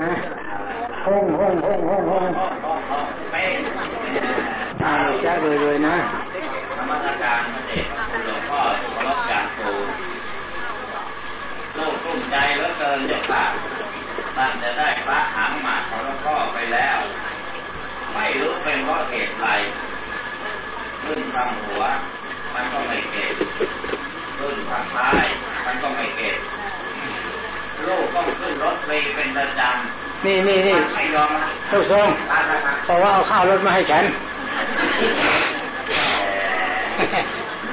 นะห้องห้องห้องห้องห้องอ่าจ้าเลยเลยนะธรรมการเด็กหลวงพ่อเคารพจากครูโลกกลุ้มใจเหลือเกินเจ้าค่ะตั้งจะได้พระหางหมาของหลวงพ่อไปแล้ว ไม่รู้เป็นเพราะเหตุใดขึ้นทางหัว มันก็ไม่เก็บขึ้นทางท้าย มันก็ไม่เก็บ ลูกต้องขึ้นรถเมล์เป็นประจำนี่นี่นี่ไม่ยอมมาลูกทรงเพราะว่าเอาข้าวรถมาให้ฉัน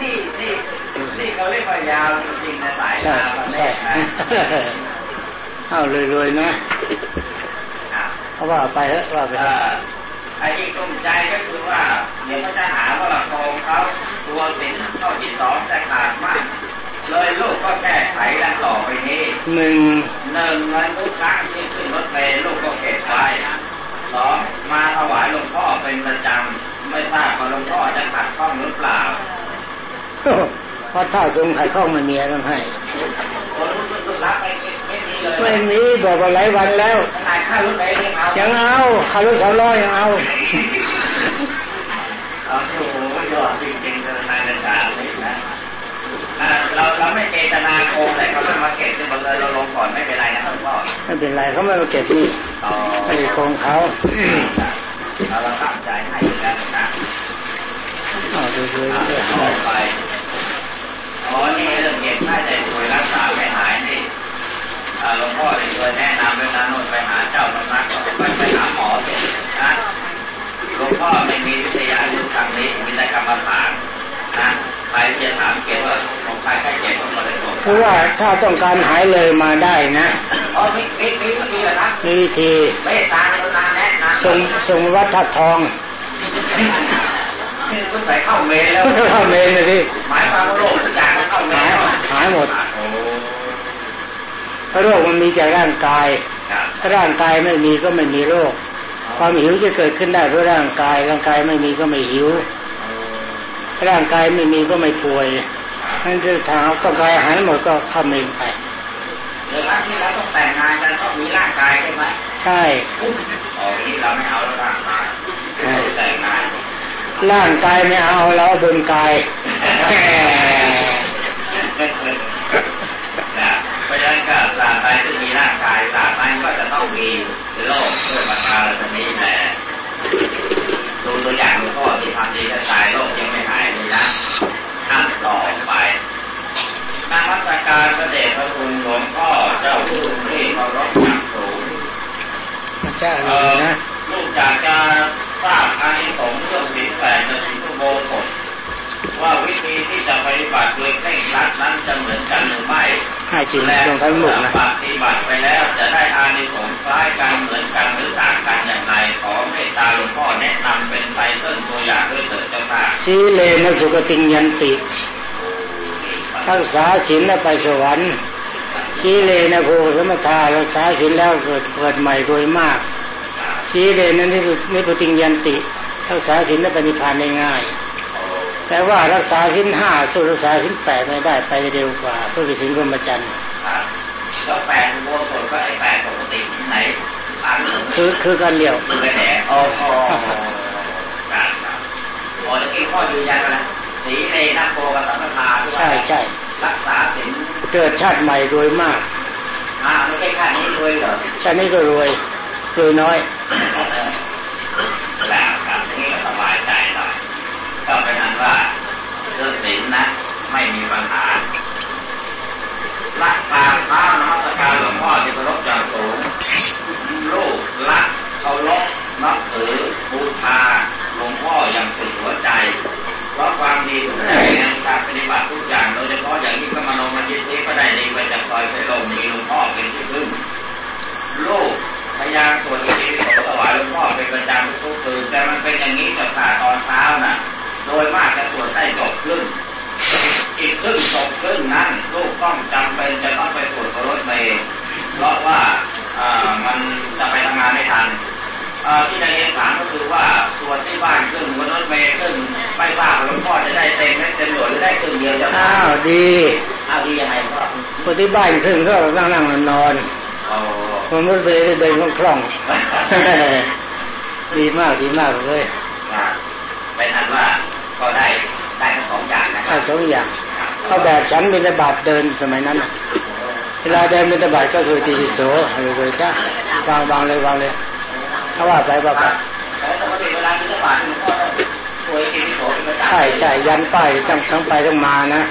นี่นี่นี่เขาเรียกว่ายาวจริงๆในสายใช่ตาประเทใช่ศนะเอาเลยเลยๆนะอะเพราะว่าไปเถอะว่าไปเอ่เถอะอไอ้ที่กลุ้มใจก็คือว่าเดี๋ยวเขาจะหาว่าเราโกงเขาตัวสินข้อที่สองจะขาดมากเลยลูกก็แก้ไขดังต่อไปนี้ หนึ่งหนึ่งเงินทุกครั้งที่ขึ้นรถเมล์ลูกก็เก็บไว้สองมาถวายหลวงพ่อเป็นประจำไม่ทราบว่าหลวงพ่อจะขัดข้องหรือเปล่าเพราะถ้าทรงขัดข้องไม่มีอะไรต้องให้คนรู้สึกรักไม่ไม่มีเลยไม่มีบอกว่าหลายวันแล้วขนาดค่ารถเมล์ยังเอายังเอาคารถสามล้อยังเอาเอาโอ้โหยอดจริงๆเลยนายจ่าเลยนะอ่า เราเราไม่เจตนาโกงแต่เขาไม่มาเก็บขึ้นมาเลยเราลงก่อนไม่เป็นไรนะครับหลวงพ่อไม่เป็นไรเขาไม่มาเก็บนี่ต่อไม่ได้โกงเขาเราเราตั้งใจให้อยู่แล้วนะเอาดูดูอ่าดูต่อไปอ๋อนี่เรื่องเก็บไข้แต่ป่วยรักษาไม่หายนี่อ่าหลวงพ่อเลยเคยแนะนำเวลาโน่นไปหาเจ้าสำนักก็ไปไปหาหมอสินะหลวงพ่อไม่มีวิทยายุทธทางนี้มีแต่กรรมฐานนะ เลยบอกคือว่าถ้าต้องการหายเลยมาได้นะอ๋อมีมีมีวิธีเหรอครับมีวิธีไม่ตามกรุณาแนะนำส่งส่งวัดทัดทองนี่คุณใส่เข้าเมนแล้วก็เข้าเมนเลยดิหมายความว่าโรคทุกอย่างมันเข้าเมหายนหายหมดโอ้เพราะโรคมันมีจากร่างกายครับถ้าร่างกายไม่มีก็ไม่มีโรค ความหิวจะเกิดขึ้นได้เพราะร่างกาย ร่างกายไม่มีก็ไม่หิว ร่างกายไม่มีก็ไม่ป่วย นั่นคือทางต้องการอาหารหมดก็เข้าเมนไปเดี๋ยวครั้งที่เราต้องแต่งงานกันต้องมีร่างกายใช่ไหมใช่อ๋อทีนี้เราไม่เอาแล้วร่างกายแต่งงานร่างกายไม่เอาเราเอาบนกายแหมนะเพราะฉะนั้นก็ตราบใดที่มีร่างกายตราบนั้นก็จะต้องมีโรคด้วยประการชนี้แหละดูตัวอย่างหลวงพ่อที่ทำดีจะตายโรคยังไม่หายเลยนะทำต่อไปนมัสการพระเดชพระคุณหลวงพ่อ เจ้าผู้ที่เคารพอย่างสูงมันจะเอดีอนะลูกอยากจะทราบอานิสงส์เรื่องศีลแปดในศีลโบสถว่าวิธีที่จะปฏิบัติโดยเคร่งครัดนั้นจะเหมือนกันหรือไม่ให้จริงและลงทั้งหมดนะปฏิบัติไปแล้วจะได้อานิสงส์คล้ายกันเหมือนกันหรือต่างกันอย่างไรขอเมตตาหลวงพ่อแนะนำเป็นไตเติ้ลตัวอย่างด้วยเถิดเจ้าค่ะสีเลนะสุกติงยันติรักษาศีลแล้วไปสวรรค์ สีเลนะโพสมทารักษาศีลแล้วเกิดเกิดใหม่โดยมากสีเลนะนิพุนิพุติงยันติรักษาศีลแล้วไปนิพพานได้ง่าย แต่ว่ารักษาศีลห้าสู้รักษาศีลแปดไม่ได้ไปเร็วกว่าเพื่อไปศีลพรหมจรรย์ครับแล้วแปดอุโบสถก็ไอ้แปดปกติที่ไหนอ่านคือคือการเลี้ยวคือไปแหนอ๋ออ๋อครับครับอ๋อแล้วที่ข้อยืนยันนะสีในนักโกกับสัมปทาด้วยใช่ใช่ รักษาศีลเกิดชาติใหม่โดยมากอ่าไม่ใช่แค่นี้ด้วยเหรอชาตินี้ก็รวยรวยน้อยแล้วครับทีนี้ก็สบายใจหน่อยก็เป็นอันว่าเรื่องศีลนะไม่มีปัญหารักตามพระนมัสการหลวงพ่อที่เคารพอย่างสูงลูกรักเคารพนับถือบูชาหลวงพ่ออย่างสุดหัวใจ เพราะความดีทุกอย่างการปฏิบัติทุกอย่างโดยเฉพาะอย่างนี้ก็มโนมยิทธิก็ได้ดีไปจากซอยไฟลมมีหลวงพ่อเป็นที่พึ่งลูกพยายามสวดอิติปิโสถวายหลวงพ่อเป็นประจำทุกคืนแต่มันเป็นอย่างนี้กับขาตอนเช้าน่ะ โดยมากจะสวดได้จบครึ่งอีกครึ่งจบครึ่งนั้นลูกต้องจำเป็นจะต้องไปสวดกับรถเมล์ พ่อจะได้เต็มไม่เต็มหน่วยหรือได้ครึ่งเดียวจะอ้าวดีอ้าวดียังไงพ่อคนที่บ้านครึ่งก็นั่งนั่งนอนนอนอมันมุดไปเดินคล่องดีมากดีมากเลยเป็นอันว่าก็ได้ได้ทั้งสองอย่างนะครัถ้าบสองอย่างเอาแบบฉันบินบาตเดินสมัยนั้นน่ะเวลาเดินบินบาตก็คือตีโสเลยจ้าวางวางเลยวางเลยถ้าว่าไปว่าไป แต่ปกติเวลาบิณฑบาตหลวงพ่อป่วยกินที่โสเป็นประจำใช่ใช่ยันป้ายต้องต้องไปต้องมานะ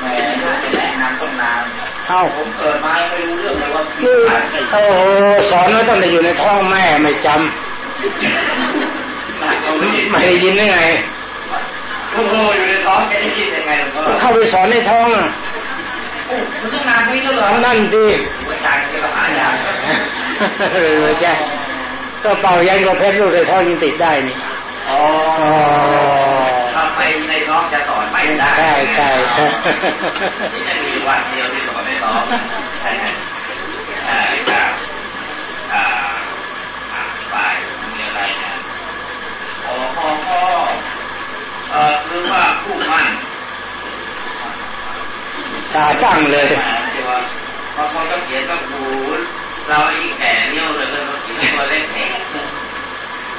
แหมน่าจะแนะนำต้องนานเอ้าผมเกิดมาไม่รู้เรื่องเลยว่าคือผ่านไปโอ้โหสอนว่าต้องได้อยู่ในท้องแม่ไม่จำไม่ได้ยินได้ไงโอ้โหอยู่ในท้องจะได้ยินยังไงหลวงพ่อเข้าไปสอนในท้องอะโอ้มันต้องนานไม่ใช่เหรอนั่นดิอาจารย์จะหายากเออใช่ ก็เป่ายันกับเพชรลูกในท้องยังติดได้นี่อ๋ออ๋อถ้าไปในท้องจะสอนไม่ได้ใช่ใช่ใช่ที่จะมีวันเดียวที่สอนในท้องใช่ไหมอ่าครับอ่าอ่าไปมีอะไรนะอ๋อพ่อพ่อเอ่อคือว่าผู้มั่นตาตั้งเลยบางคนก็เขียนว่าผู เราไอ้แก่เลี้ยเลยเราเขียนตัวเล็กเอง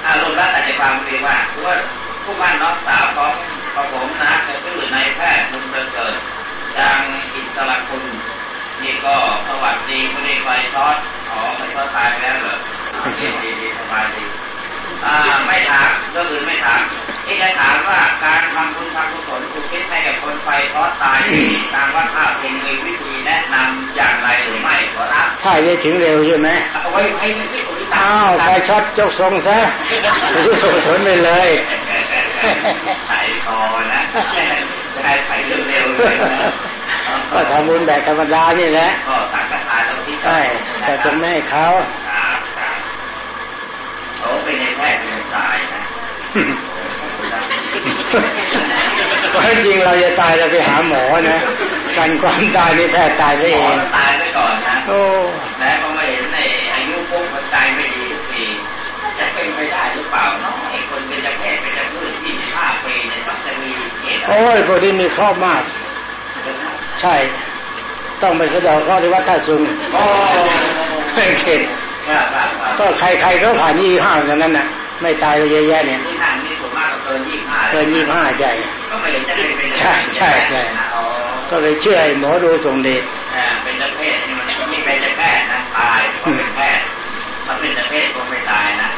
อารมณ์แล้วแต่ใจความคือว่าว่าผู้มั่นน้องสาวของของผมนะก็คือนายแพทย์คุณประเสริฐจางอิสระคุณนี่ก็สวัสดีคุณเอกไฟทอดขอไม่ทอดตายไปแล้วเหรออ่าดีดีสบายดีอ่าไม่ถามก็คือไม่ถามที่จะถามว่าการทำบุญทำกุศลอุทิศให้กับคนไฟทอดตายตามวัดท่าเป็นมี อรับถ้าจะถึงเร็วใช่ไหมเอาไว้ให้ไม่ใช่คนที่ตาอ้าวไฟช็อตยกทรงซะไม่รู้ส่งสนไปเลยไถ่คอนะจะได้ไถ่เร็วๆเลยนะก็ทำบุญแบบธรรมดานี่แหละก็ตักกระทานเราที่ใช่แต่จะไม่ให้เขาครับครับเขาเป็นในแพทย์เป็นสายนะ เพราะจริงเราจะตายเราไปหาหมอนะกันความตายนี่แพทย์ตายไปขเอองตายไปก่อนนะโอ้แล้วก็มาเห็นในอายุปุ๊บมันใจไม่ดีทุกทีจะเป็นไปได้หรือเปล่าเนาะไอ้คนเป็นจะแพทย์เป็นจะพืชที่ห้าปีเนี่ยต้องจะมีเหตุอะไรโอ้ยพวกนี้มีครอบมาก ใช่ ต้องไปสะเดอกข้อที่วัดท่าซุงโอ้ไม่เข็ดครับครับครับก็ใครๆก็ผ่านยี่ห้าเท่านั้นน่ะ ไม่ตายเลยเยอะแยะเนี่ย เกินยี่สิบห้าเกินยี่ห้าใช่ก็ไม่เห็นจะเป็นเป็นใช่ใช่ใช่อ๋อก็เลยเชื่อไอ้หมอดูทรงเดชอ่าเป็นเจ้าเพศนี่มันก็ไม่เป็นเจ้าแพทย์นะตายก็เป็นแพทย์ถ้าเป็นเจ้าเพศคงไม่ตายนะ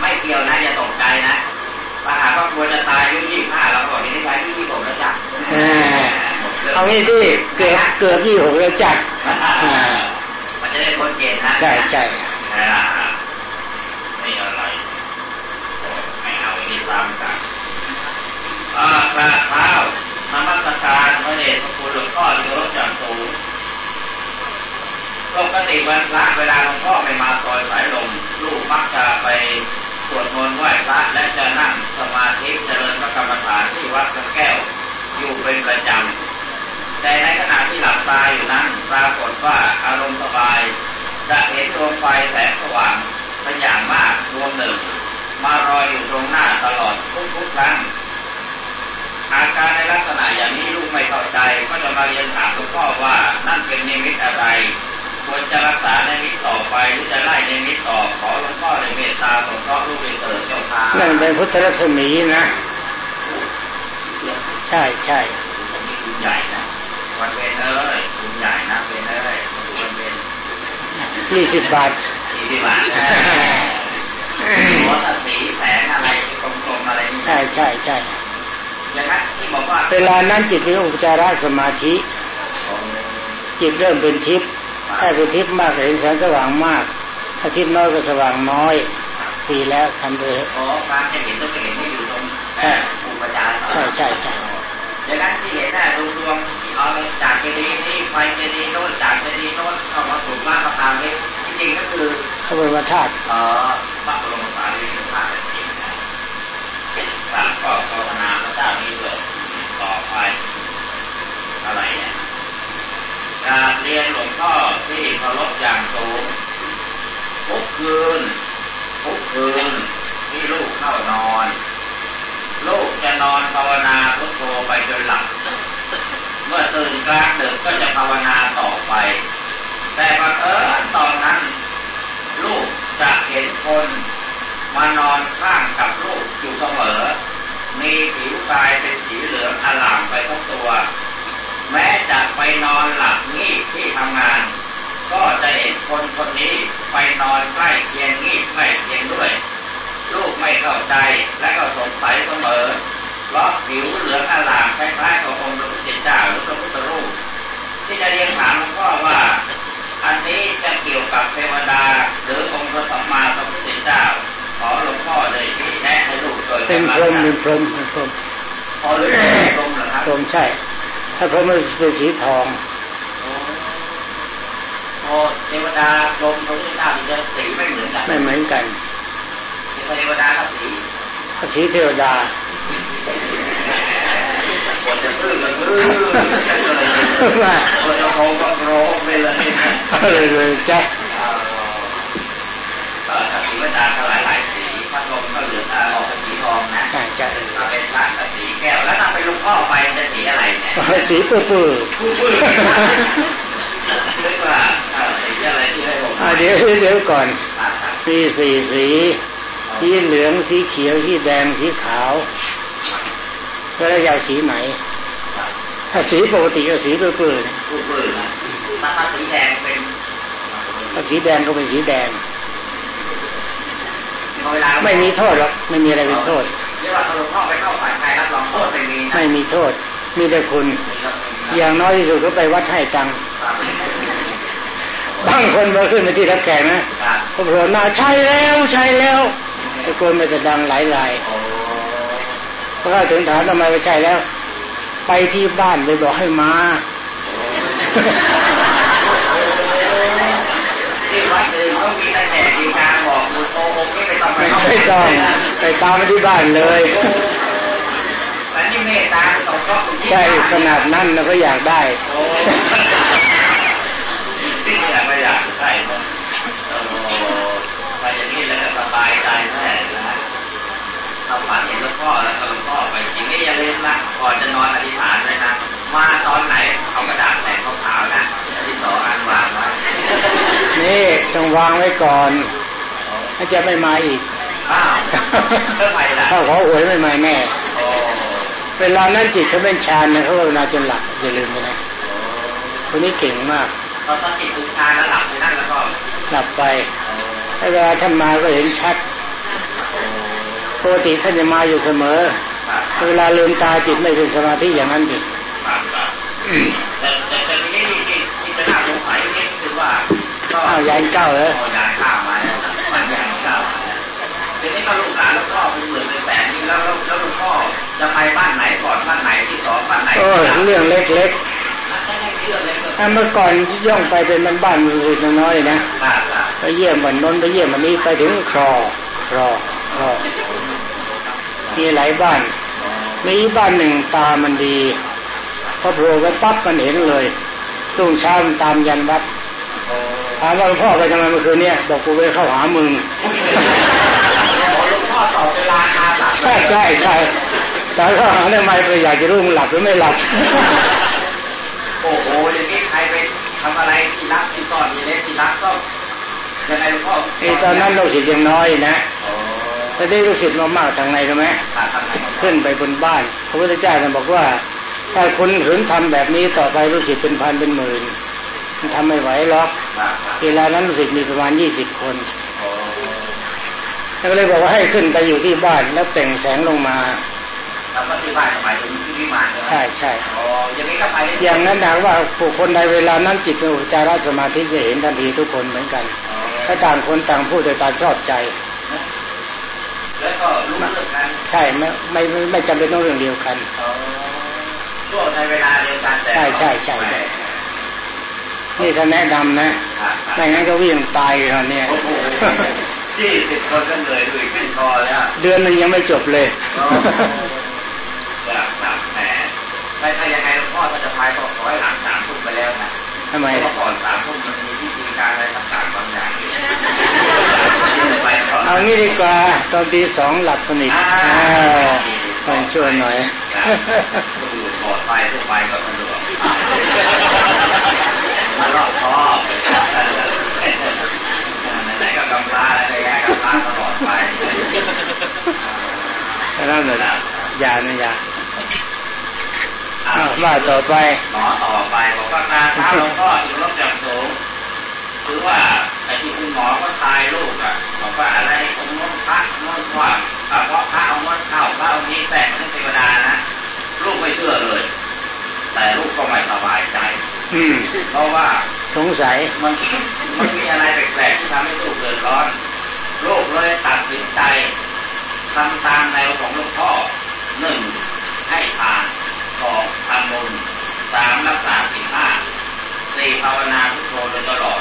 ไม่เกี่ยวนะอย่าตกใจนะถ้าหากว่าควรจะตายอายุยี่สิบห้าเราบอกนี่ตายอายุยี่สิบหกแล้วจ้ะอ่าเอางี้ที่เกือบเกือบยี่หกแล้วจัดอ่ามันจะได้พ้นเกณฑ์นะใช่ใช่อ่าไม่อะไรไม่เอาอันนี้ตามกัน อากราเท้านมัสการพระเดชพระคุณหลวงพ่อที่รพจากสูงปกติวันพระเวลาหลวงพ่อไม่มาซอยสายลมลูกมักจะไปสวดมนต์ไหว้พระและจะนั่งสมาธิเจริญพระกรรมฐานที่วัดพระแก้วอยู่เป็นประจำ แต่ในขณะที่หลับตาอยู่นั้นปรากฏว่าอารมณ์สบาย จะเห็นดวงไฟแสงสว่างเป็นอย่างมากดวงหนึ่งมารอยอยู่ตรงหน้าตลอดทุกๆครั้ง อาการในลักษณะอย่างนี้ลูกไม่เข้าใจ ก็จะมาเรียนถามหลวงพ่อว่านั่นเป็นนิมิตอะไร ควรจะรักษาในมิตต่อไปหรือจะไล่ในมิตต่อขอหลวงพ่อในเมตตาสงเคราะห์ลูกไปเถิดเจ้าค่ะนั่นเป็นพุทธรัศมีนะ ใช่ใช่ผมนี่คุณใหญ่นะวันเป็นเอ้ยคุณใหญ่นะเป็นเอ้ยวันเป็นยี่สิบบาทสี่สิบบาทนะหัวตาสีแสงอะไรกลมๆอะไรนี่ใช่ใช่ใช่ เวลานั้นจิตเป็นอุปจารสมาธิ จิตเริ่มเป็นทิพย์ถ้าเป็นทิพย์มากก็เห็นแสงสว่างมาก ถ้าทิพย์น้อยก็สว่างน้อยดีแล้วทำเลยอ๋อการจะเห็นต้องเห็นที่อยู่ตรงใช่อุปจารใช่ใช่ใช่อย่างนั้นที่เห็นน่ะดวงดวงเอาจากเจดีย์นี่ไฟเจดีย์โน้นจากเจดีย์โน้นเข้ามาสู่บ้านประธานนี้จริงๆก็คือขบวนมาธาตุเอ่อ ไปอะไรเนี่ยการเรียนหลวงพ่อที่เคารพอย่างสูงทุกคืนทุกคืนที่ลูกเข้านอน ลูกจะนอนภาวนาพุทโธไปจนหลับเมื่อตื่นกลางดึกก็จะภาวนาต่อไป แต่บังเอิญตอนนั้น ลูกจะเห็นคนมานอนข้างกับลูกอยู่เสมอ มีผิวกายเป็นสีเหลืองอลามไปทั้งตัว แม้จะไปนอนหลับงีบที่ทำงาน ก็จะเห็นคนคนนี้ไปนอนใกล้เคียงงีบใกล้เคียงด้วย ลูกไม่เข้าใจและก็สงสัยเสมอ เป็นพรหมเป็นพรหมเป็นพรหมพอหรือเป็นพรหมเหรอครับพรหมใช่ ถ้าพรหมมันเป็นสีทองโอ้เทวดาพรหมพระพุทธเจ้าที่จะสีไม่เหมือนกัน ไม่เหมือนกันเทวดาก็สีสีเทวดาคนจะพึ่งกันพึ่งคนจะโงก็โงไปเลยเลยเลยแจ๊คเออสีเวดาก็หลายหลาย สีพัดลมก็เหลืองออกเป็นสีทองนะใช่ใช่ถ้าเป็นพระก็สีแก้วแล้วถ้าไปลุกพ่อไปจะสีอะไรเนี่ยสีปื้อปื้อผู้ปื้อเรียกว่าสีอะไรที่ให้ผมอ่าเดี๋ยวเดี๋ยวก่อน มีสี่สี สีเหลืองสีเขียวสีแดงสีขาวแล้วยาวสีไหนถ้าสีปกติก็สีปื้อปื้อๆเนี่ยผู้ปื้อนะถ้าสีแดงเป็นถ้าสีแดงก็เป็นสีแดงเวลา ไม่มีโทษหรอกไม่มีอะไรเป็นโทษเรียกว่าถ้าหลวงพ่อไปเข้าฝ่ายใครรับรองโทษไม่มีนะไม่มีโทษ มีแต่คุณ อย่างน้อยที่สุดก็ไปวัดให้ตังค์บางคนมาขึ้นไปที่รับแขกนะเขาบอกว่าน่าใช่แล้วใช่แล้วตะโกนไปแต่ดังหลายลายพอเข้าถึงถามทำไมไม่ใช่แล้ว ไปที่บ้านไปบอกให้มาที่วัดอื่นเขามีแต่แจกดีการ ไม่ต้องไปไม่ต้องไปตามไปที่บ้านเลยแต่นี่เมตตาสองก็คุณใช่ขนาดนั้นเราก็อยากได้โอ้ที่อยากไม่อยากใช่ไหมโอ้ไปอย่างนี้แล้วสบายใจแน่นะเราฝันเห็นหลวงพ่อแล้วก็หลวงพ่อไปจริงนี่อย่าลืมนะก่อนจะนอนอธิษฐานเลยนะมาตอนไหนเอากระดาษแผ่นขาวๆนะที่สองอันวางไว้นี่ต้องวางไว้ก่อน ถ้าจะไม่มาอีกอ้าวเพื่อไปล่ะถ้าขอหวยไม่มาแน่โอ้เวลานั้นจิตเขาเป็นฌานนะเขาภาวนาจนหลับอย่าลืมไปนะคนนี้เก่งมากตอนตอนจิตถึงฌานแล้วหลับไปนั่นแล้วก็หลับไปถ้าเวลาท่านมาก็เห็นชัดปกติท่านจะมาอยู่เสมอ เวลาลืมตาจิตไม่เป็นสมาธิอย่างนั้นดิแต่แต่แต่ทีนี้ที่ที่จะน่าสงสัยนี่คือว่าก็อ้าวยายเก้าเหรอโอ้ยายข้าวมาแล้ว มันยายข้าวทีนี้ก็ลูกหลานแล้วพ่อเป็นหมื่นเป็นแสนนี่แล้วแล้วแล้วลูกพ่อจะไปบ้านไหนก่อนบ้านไหนที่สองบ้านไหนโอ้เรื่องเล็กเล็กๆถ้าเมื่อก่อนย่องไปเป็นบ้านบ้านมือน้อยๆนะไปเยี่ยมวันนนไปเยี่ยมวันนี้ไปถึงครอครอครอมีหลายบ้านมีบ้านหนึ่งตามันดีพอโผล่ไปปั๊บมันเห็นเลยตุ้งเช้ามันตามยันวัด ถามว่าหลวงพ่อไปทำไมเมื่อคืนเนี่ยบอกกูไปเข้าหามึงลูกพ่อต่อเวลาคาหลับใช่ใช่ใช่แต่เข้าหาทำไมไปอยากจะรู้มึงหลับหรือไม่หลับโอ้โหอย่างนี้ใครไปทำอะไรที่รักที่ซ่อนที่เล็กที่รักก็ยังไงลูกพ่อไอ้ตอนนั้นลูกศิษย์ยังน้อยนะโอ้แต่ได้ลูกศิษย์มากๆทางไหนรู้ไหมขาดทำไงขึ้นไปบนบ้านพระพุทธเจ้าท่านบอกว่าถ้าคุณขืนทำแบบนี้ต่อไปลูกศิษย์เป็นพันเป็นหมื่นมัน ทำไม่ไหวหรอกครับครับเวลานั้นลูกศิษย์มีประมาณยี่สิบคนโอ้ท่านก็เลยบอกว่าให้ขึ้นไปอยู่ที่บ้านแล้วแต่งแสงลงมาแล้วก็ที่บ้านหมายถึงที่วิมานใช่ไหมใช่ใช่โอ้อย่างนี้ก็ไปได้อย่างนั้นนะว่าผู้คนใดเวลานั้นจิตเป็นอุจจาระสมาธิจะเห็นทันทีทุกคนเหมือนกันอ๋อถ้าต่างคนต่างพูดโดยตามชอบใจแล้วก็รู้เรื่องกันใช่ไม่ไม่ไม่ไม่จำเป็นต้องเรื่องเดียวกันอ๋อช่วงในเวลาเดียวกันแต่ใช่ใช่ใช่ ใช่นี่ท่านแนะนำนะครับครับไม่งั้นก็วิ่งตายตอนเนี้ยโอ้โหยี่สิบคนก็เหนื่อยเลยขึ้นคอแล้วเดือนหนึ่งยังไม่จบเลยครับครับแหมไม่ใช่ยังไงหลวงพ่อถ้าจะพายก็ขอให้หลังสามทุ่มไปแล้วนะทำไมเพราะก่อนสามทุ่มมันมีพิธีการอะไรต่างๆบางอย่างอยู่ไปก่อนเอางี้ดีกว่าตอนตีสองหลับสนิทอ่าอ่าต้องช่วยหน่อยครับปลอดภัยทั่วไปก็สะดวก รอบคอบไหนๆก็กำพร้าอะไรแย่กำพร้าตลอดไปนั่นแหละอย่านะอย่าอ้าอ้าววว่าต่อไปหมอต่อไปบอกว่าการเท้าหลวงพ่ออยู่รบอย่างสูงคือว่าไอ้ที่คุณหมอก็ทายลูกอะบอกว่าอะไรองค์น้นพระน้นว่าอะเพราะพระองค์น้นเข้าพระองค์นี้แฝงเป็นเทวดานะลูกไม่เชื่อเลย แต่ลูกก็ไม่สบายใจอืม เพราะว่าสงสัยมันมันมีอะไรแปลกๆที่ทำให้ลูกเดือดร้อนลูกเลยตัดสินใจทำตามแนวของหลวงพ่อหนึ่งให้ทานสองทำบุญสามรักษาสินห้าสี่ภาวนาพุทโธโดยตลอด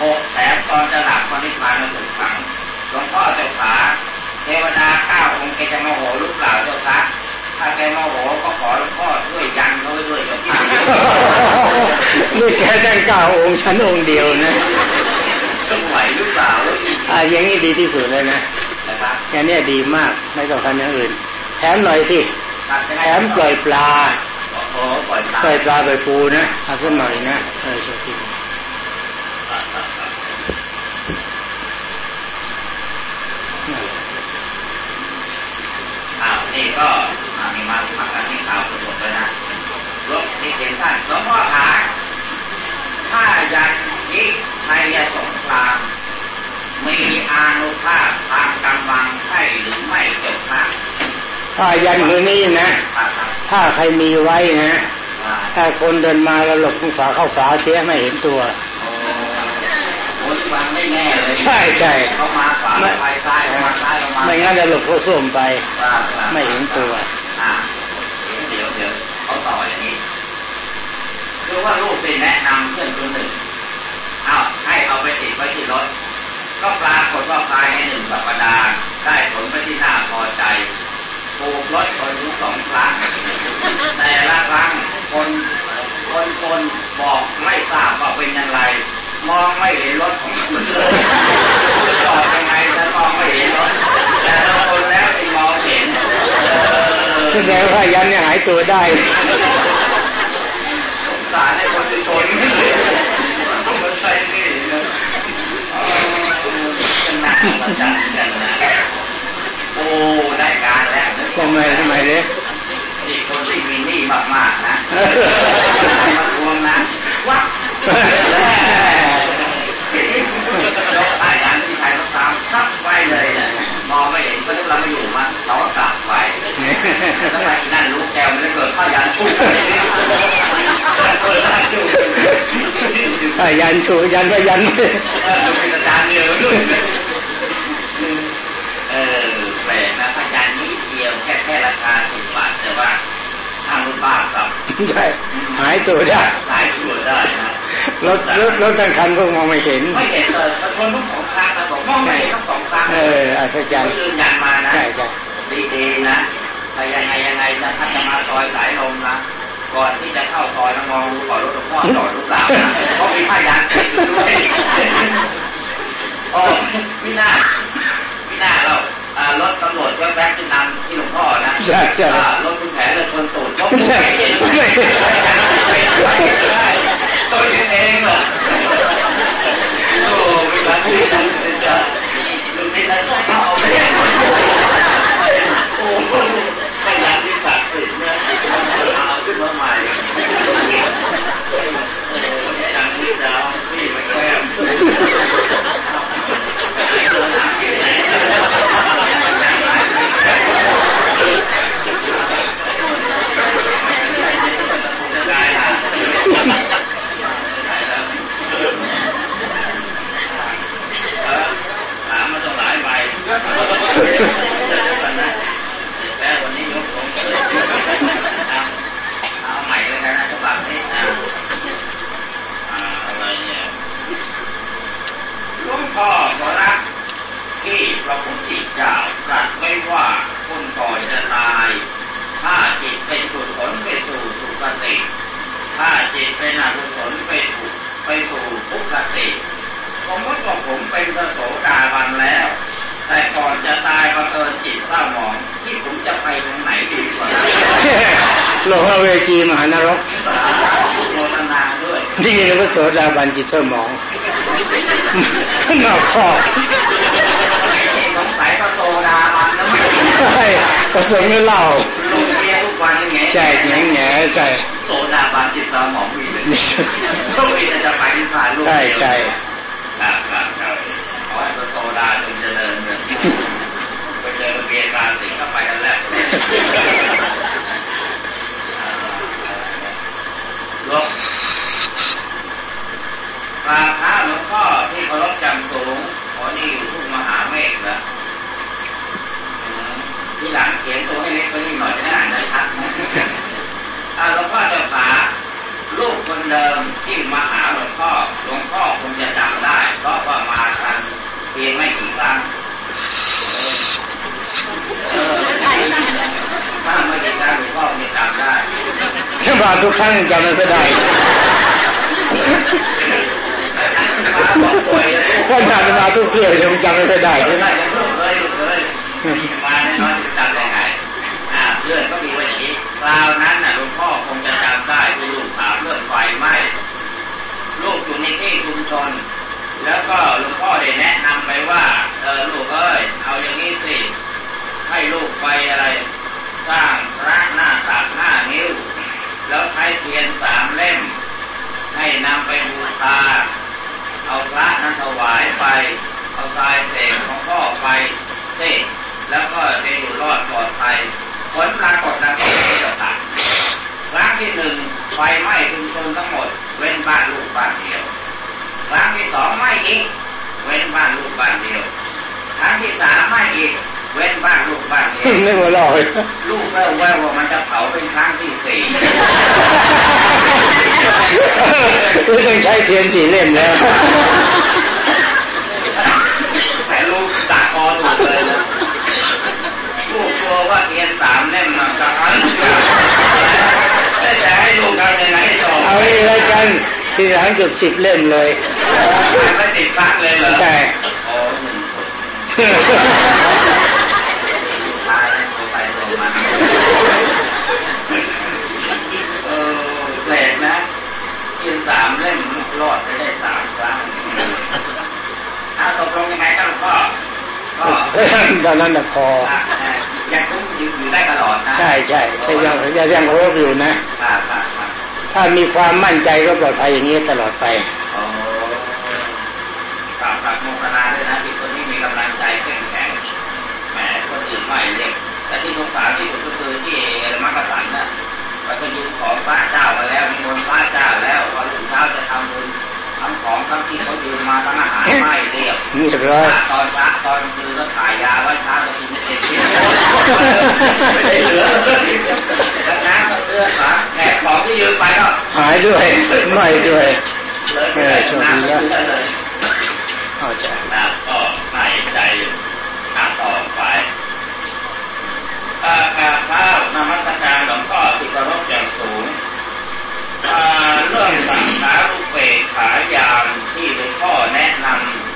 หกแถมตอนจะหลับตอนนิพพานมาถึงขังหลวงพ่อเจ้าขาเทวดาเก้าองค์แกจะโมโหหรือเปล่าเจ้าคะ ถ้าแกโมโหก็ขอหลวงพ่อช่วยยันเขาไว้ด้วยเจ้าค่ะนี่แค่ตั้งเก้าองค์ฉันองค์เดียวนะจะไหวหรือเปล่าอ่าอย่างนี้ดีที่สุดเลยนะนะครับอย่างนี้ดีมากไม่ต้องทำอย่างอื่น แถมหน่อยที่ครับแถมปล่อยปลาโอ้โหปล่อยปลาปล่อยปลาปล่อยปูนะเอาสักหน่อยนะเออโชคดีอ้าวนี่ก็ อ่ามีมาสมัครกันที่ข่าวสดๆเลยนะรถนี่เห็นท่านหลวงพ่อขาถ้ายันยิไทยสงคราม มีอานุภาพทางกำลังใช่หรือไม่เจ้าคะถ้ายันมือนี้นะ ถ้าใครมีไว้นะ ถ้าคนเดินมาแล้วหลบฝาเข้าฝาเสียไม่เห็นตัวโอ้โหวางไม่แน่เลยใช่ใช่เขามาขวาไปใต้ไม่งั้นจะหลบเข้าส้วมไป ไม่เห็นตัว อ่าเดี๋ยวเดี๋ยวเขาต่ออย่างนี้คือว่าลูกไปแนะนำเพื่อนคนหนึ่งเอาให้เอาไปติดไว้ที่รถ ก็ปรากฏว่าภายในหนึ่งสัปดาห์ได้ผลไปที่น่าพอใจถูกรถชนถึงสองครั้งแต่ละครั้งคนคนคนบอกไม่ทราบว่าเป็นอย่างไร มองไม่เห็นรถของคุณเลยจอดยังไงจะมองไม่เห็นรถแต่ละคนแล้วที่มองเห็นเออ แสดงว่ายันเนี่ยหายตัวได้สารในคนชนต้องมาใช้นี่นะนโอ้ได้การแล้วทำไมทำไมเนี่ยนี่คนที่มีหนี้มากๆนะมาทวงนะวักแล้วไอ้นั้นที่ใครก็ตามทับไว้เลยเนี่ยมองไม่เห็นก็นึกเราไม่อยู่มาเราก็กลับ ไปแล้วไอ้นั่นรู้แกมันจะเกิดข้ายันชุบเปิดข้าชุบอ่ายันชูยันว่ายันเป็นอาจารย์เดียวด้วยเออแปลกนะพยันนี้เดียวแค่แค่ราคาสิบบาทแต่ว่าทางรถบ้ากับใช่หายตัวได้ขายชั่วได้นะรถรถรถตั้งคันก็มองไม่เห็น ไม่เห็นเลยมันชนทั้งสองครั้งนะผมมองไม่เห็นทั้งสองครั้งเอออัศจรรย์ยืนยันมานะใช่ใช่ดีๆนะ แต่ยังไงยังไงนะถ้าจะมาซอยสายลมนะก่อนที่จะเข้าซอยนะมองดูก่อนรถหลวงพ่อจอดหรือเปล่านะเพราะมีผ้ายันติดอยู่ด้วยโอ้ไม่น่าไม่น่าเราอ่ารถตำรวจก็แวะขึ้นนำที่หลวงพ่อนะใช่ใช่อ่ารถคุณแผลเลยคนตูดเพราะคุณแผลเองไม่ได้ตัวเองเหรอโอ้ไม่รักที่นั่นจะดูที่นั่นก็เอาไปโอ้ไม่รักที่ศักดิ์สิทธิ์เนี่ยเอาขึ้นมาใหม่เออดังที่ดาวพี่มาแก้ม ถามมาต้องหลายใบแต่วันนี้ยกลงเลยเอาใหม่เลยนะฉบับนี้นะอะไรเนี่ยหลวงพ่อขอรับที่พระพุทธเจ้าตรัสไว้ว่าคนก่อนจะตาย ถ้าจิตเป็นกุศลไปสู่สุคติ ถ้าจิตเป็นอกุศลไปถูกไปสู่ทุกขติ สมมติว่าผมเป็นพระโสดาบันแล้ว แต่ก่อนจะตายบังเอิญจิตเศร้าหมองที่ผมจะไปทางไหนดีกว่า โลก เวจีมหานรกโมทนาด้วยนี่เรียกว่าโสดาบันจิตสมองนอกคอกสงสัยก็โซดาบันแล้วมั้งใช่ผสมไม่เหล้าลงเบียร์ทุกวันยังไงใช่แง่แง่ใช่โซดาบันจิตสมองมีเลยต้องมีแต่จะไปที่ผ่านลูกใช่ใช่ครับครับครับขอให้โซดาจงเจริญเนี่ยไปเจอเบียร์ราศีเข้าไปกันแล้ว ลบกราพระหลวงพ่อที่เคารพจำสูงขอนี่อยู่ทุ่งมหาเมฆนะที่หลังเขียนตัวให้เล็กกว่านี้หน่อยจะได้อ่านได้ชัดนะอาหลวงพ่อเจ้าขาลูกคนเดิมที่มาหาหลวงพ่อหลวงพ่อคงจะจำได้เพราะว่ามากันเพียงไม่กี่ครั้งเออถ้าไม่ได้ครั้งหลวงพ่อไม่จำได้ ถ้า มาทุกครั้งจำไม่ค่อยได้มาบอกป่วยแล้วถ้ามาจะมาทุกเที่ยวยังจำไม่ค่อยได้ใช่ไหมลูกเลยลูกเลยมีมาแน่นอนจะจำได้ไงอ่าเพื่อนก็มีไว้อย่างนี้คราวนั้นน่ะหลวงพ่อคงจะจำได้ที่ลูกถามเรื่องไฟไหม้ลูกอยู่ในที่ชุมชนแล้วก็หลวงพ่อได้แนะนำไปว่าเออลูกเอ้ยเอาอย่างนี้สิให้ลูกไปอะไร สร้างพระหน้าตักห้านิ้ว แล้วใช้เทียนสามเล่ม ให้นำไปบูชาเอาพระนั้นถวายไป เอาทรายเสกของพ่อไปเสกแล้วก็จะอยู่รอดปลอดภัยผลปรากฏนะครัจะตัดครั้งที่หนึ่งไฟไหม้ชุมชนทั้งหมด เว้นบ้านลูกบ้านเดียวครั้งที่สองไหม้อีก เว้นบ้านลูกบ้านเดียวครั้งที่สามไหม้อีก เว้นบ้านลูกบ้านเดียวไม่หัวเราะเลยลูกเริ่มแววว่ามันจะเผาเป็นครั้งที่สี่ไม่ต้องใช้เทียนสีเล่มแล้วแต่ลูกตัดคอถูกเลยนะลูกกลัวว่าเทียนสามเล่มมันจะอันแต่จะให้ลูกทำยังไงต่อเอาอีกแล้วกันทีหลังจุดสิบเล่มเลยไม่ติดพักเลยเหรอใช่ โอ้หนึ่งคนตายแล้วตัวไปตัวมาเออแปลกนะ เทียนสามเล่มรอดไปได้สามครั้งถ้าตกลงยังไงก็หลวงพ่อก็ตอนนั้นน่ะพอยังคงอยู่ได้ตลอดนะใช่ใช่แต่ยังยังยังโรบอยู่นะครับครับครับถ้ามีความมั่นใจก็ปลอดภัยอย่างนี้ตลอดไปโอ้ฝากฝากโมทนาด้วยนะที่คนที่มีกำลังใจเข้มแข็งแหมคนอื่นไม่เรียกแต่ที่สงสารที่สุดก็คือที่มักกะสันนะ เราก็ยืมของพระเจ้ามาแล้วมีมนต์พระเจ้าแล้วพอถึงเช้าจะทำบุญทั้งของทั้งที่เขายืมมาทั้งอาหารไม่เรียบนี่เรียบร้อยตอนเช้าตอนคืนก็ถ่ายยาไว้เช้าจะกินไม่เต็มที่ไม่ได้เหลือแล้วน้ำก็เสื้อขาแขกของที่ยืมไปก็หายด้วยไม่ด้วยเลยไปเลยน้ำก็เสื้อเลยเข้าใจนะก็หายใจอ่าต่อไป อากาบเท้าวนมัสการหลวงพ่อที่เคารพอย่างสูงเรื่องสังขารุเปกขายานที่หลวงพ่อแนะน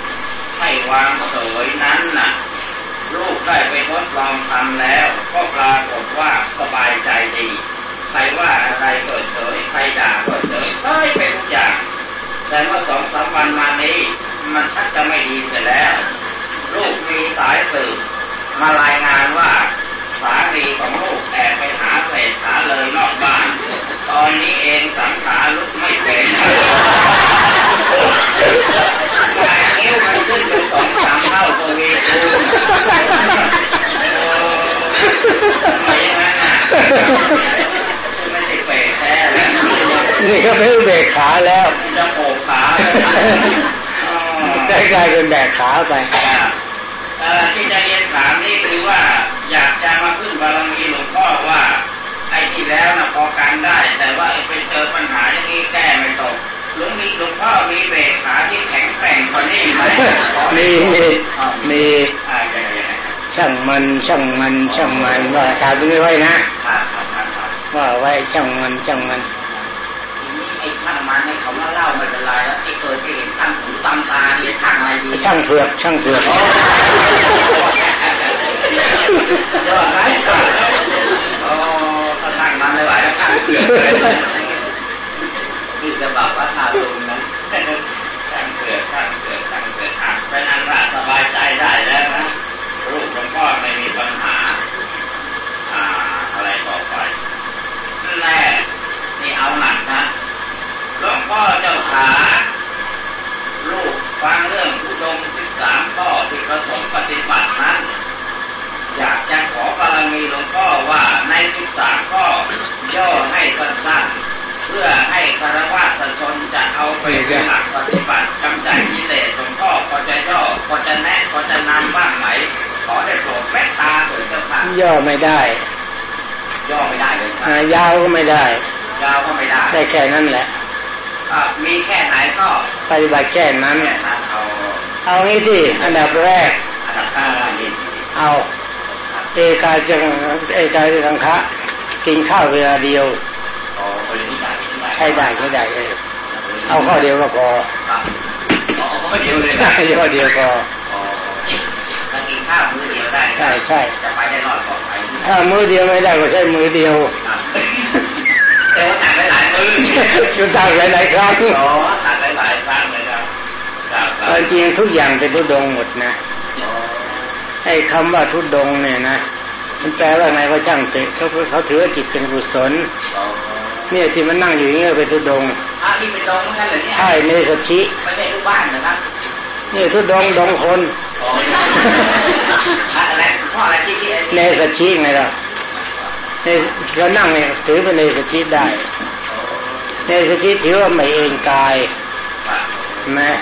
ำให้วางเสยนั้นน่ะ ลูกได้ไปทดลองทำแล้ว ก็ปรากฏว่าสบายใจดี ใครว่าอะไรก็เฉยใครด่าก็เฉยเฮ้ยเป็นทุกอย่าง แต่เมื่อสองสามวันมานี้ มันชักจะไม่ดีเสียแล้ว ลูกมีสายสืบมารายงานว่า สามีของลูกแอบไปหาเศษขาเลยนอกบ้าน ตอนนี้เองสังขาลุกไม่เป็นแต่นิ้วมันขึ้นเป็นสองสามเท่าตัววีคูณโอ้ทำไมอย่างนั้นน่ะไม่ได้เปรตแท้แล้วนี่ก็ไม่เบรกขาแล้วจะโผล่ขาเลยอ๋อได้กลายเป็นแบกขาไปเอ่อที่จะเรียนถามนี่คือว่า อยากจะมาพึ่งบารมีหลวงพ่อว่า ไอ้ที่แล้วนะพอการได้ แต่ว่าไอ้ไปเจอปัญหาอย่างนี้แก้ไม่ตกหลวงมีหลวงพ่อมีเบรกขาที่แข็งแกร่งกว่านี้ไหมมีมีมีอ่าอย่างไรครับช่างมันช่างมันช่างมันว่าตามตรงนี้ไว้นะครับครับครับครับว่าไว้ช่างมันช่างมันทีนี้ไอ้ช่างมันให้เขามาเล่าไม่เป็นไรแล้วไอ้เกิดที่เห็นช่างหูตามตาเนี่ยช่างอะไรดีช่างเผือกช่างเผือก ยอดไหมโอ้ถ้าช่างมันไม่ไหวแล้วช่างเผือกเลยคือจะบอกว่าทารุณนะช่างเกิดช่างเกิดช่างเกิดอะเป็นอันราสบายใจได้แล้วนะลูกหลวงพ่อไม่มีปัญหา อ่า อะไรต่อไปแหละนี่เอาหนักนะหลวงพ่อเจ้าขาลูกฟังเรื่องอุดมสิบสามข้อที่ประสงค์ปฏิบัตินั้น อยากจะขอบารมีหลวงพ่อว่าในสิบสามข้อย่อให้สั้นๆเพื่อให้คารวะชนจะเอาไปเป็นหลักปฏิบัติกำจัดกิเลสหลวงพ่อพอจะย่อพอจะแนะพอจะนำบ้างไหมขอได้โปรดเมตตาเถิดเจ้าค่ะย่อไม่ได้ ย่อไม่ได้เลยครับอ่ายาวก็ไม่ได้ ยาวก็ไม่ได้ได้แค่นั้นแหละอะมีแค่ไหนก็ปฏิบัติแค่นั้นแค่นั้น เอาเอางี้ที่อันดับแรกอันดับห้านี่เอา เอกาจังเอกาจังคะกินข้าวเวลาเดียวโอ้บริษัทที่ไหนใช้ได้ใช้ได้เออเอาข้อเดียวก็พอครับอ๋อข้อเดียวเลยใช่นะข้อเดียวพออ๋อถ้ากินข้าวมื้อเดียวได้ใช่ใช่จะไปได้รอดปลอดภัยถ้ามือเดียวไม่ได้ก็ใช้มือเดียวครับแต่ว่าตัดหลายๆมื้อจุดต่างหลายๆครั้งอ๋อตัดหลายๆครั้งเลยครับครับครัเอาจริงทุกอย่างเป็นทุดงค์หมดนะอ๋อ ไอ้คำว่าทุดงค์เนี่ยนะมันแปลว่าไงก็ช่างเถอะเขาเขาถือว่าจิตเป็นกุศลอ๋อเนี่ยที่มันนั่งอยู่อย่างเงี้ยเป็นทุดงค์อะนี่เป็นดงเหมือนกันเหรอเนี่ยใช่เนสชิไม่ใช่ลูกบ้านนะครับนี่ทุดงค์ดงคนอ๋ออะไรพ่ออะไรที่ที่เนสชิไงล่ะเนเรานั่งเนี่ยถือเป็นเนสชิได้เนสชิถือว่าไม่เองกายนะ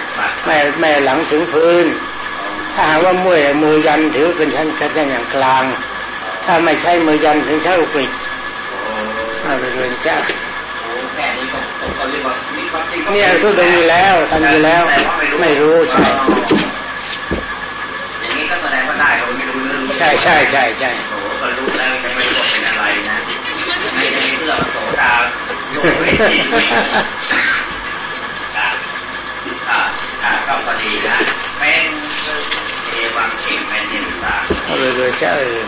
ไม่ไม่หลังถึงพื้น ถ้าหากว่ามือมือยันถือเป็นชั้นกระชั้นอย่างกลาง ถ้าไม่ใช่มือยันถึงชั้นอุกฤษเอาไปเรียนจ้าแค่นี้ก็ก็เรียกว่ามีความจริงนี่ยทุดงอยู่แล้วทำอยู่แล้ว ไม่รู้ใช่อย่างนี้ก็แสดงว่าได้โดยไม่รู้เรื่องใช่ใช่ใช่ใช่โอ้ก็รู้แล้วจะไม่รู้เป็นอะไรนะไม่ได้เพื่อโสดาโลกไม่จริงครับอ่าอ่าก็พอดีนะ เป็นเอวังชิงเป็นนิสาเอาเลยจ้าเออ